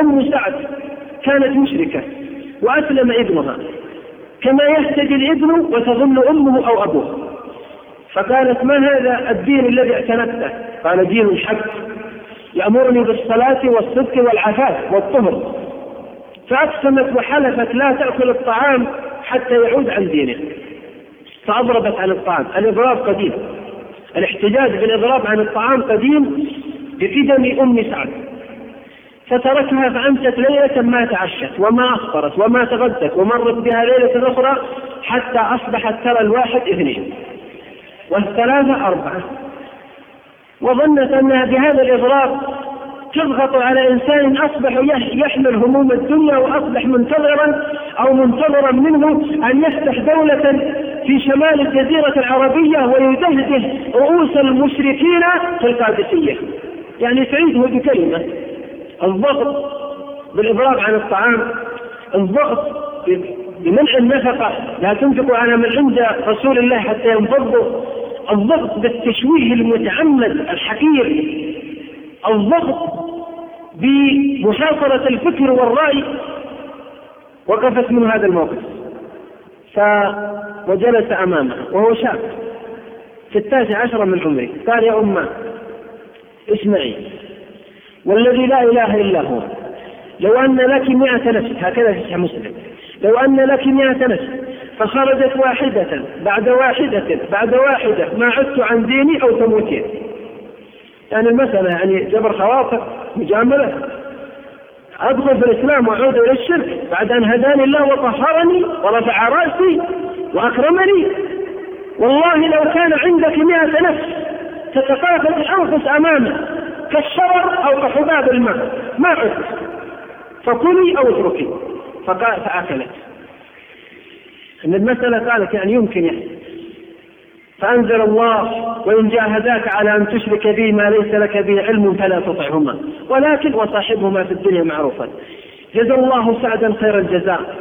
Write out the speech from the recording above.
أم سعد كانت مشركة وأسلم ابنها كما يهتدي الابن وتظن أمه أو أبوه. فقالت ما هذا الدين الذي اعتنقته قال دين الحق يأمرني بالصلاة والصدق والعفاف والطهر. فأقسمت وحلفت لا تأكل الطعام حتى يعود عن دينه. فأضربت عن الطعام. الإضراب قديم. الاحتجاج بالإضراب عن الطعام قديم بقدم أم سعد. فتركها فأمست ليلة ما تعشت وما أفطرت وما تغدت ومرت بها ليلة أخرى حتى أصبحت ترى الواحد اثنين والثلاثة أربعة. وظنت أنها بهذا الإضراب تضغط على إنسان أصبح يحمل هموم الدنيا وأصبح منتظرا أو منتظرا منه أن يفتح دولة في شمال الجزيرة العربية ويدهده رؤوس المشركين في القادسية. يعني تعيده بكلمة. الضغط بالإضراب عن الطعام الضغط بمنع النفقة لا تنفقوا على من عند رسول الله حتى ينفضوا الضغط بالتشويه المتعمد الحقير الضغط بمحاصرة الفكر والرأي وقفت من هذا الموقف. ف وجلس أمامها وهو شاب في التاسع عشر من عمره قال يا أمة اسمعي والذي لا إله إلا هو. لو أن لك مئة نفس هكذا في مسلم. لو أن لك مئة نفس فخرجت واحدة بعد واحدة بعد واحدة ما عدت عن ديني أو تموتين يعني المسألة يعني جبر خواطر مجاملة. أدخل في الإسلام وأعود إلى الشرك. بعد أن هداني الله وطهرني ورفع رأسي وأكرمني. والله لو كان عندك مئة نفس تتقافل الأنفس أمامه كالشرر أو كحباب الماء ما عدت فكلي أو اتركي. فقال فأكلت. أن المسألة قالت يعني يمكن يعني. فأنزل الله وإن جاهداك على أن تشرك بي ما ليس لك به علم فلا تطعهما. ولكن وصاحبهما في الدنيا معروفا. جزا الله سعدا خير الجزاء.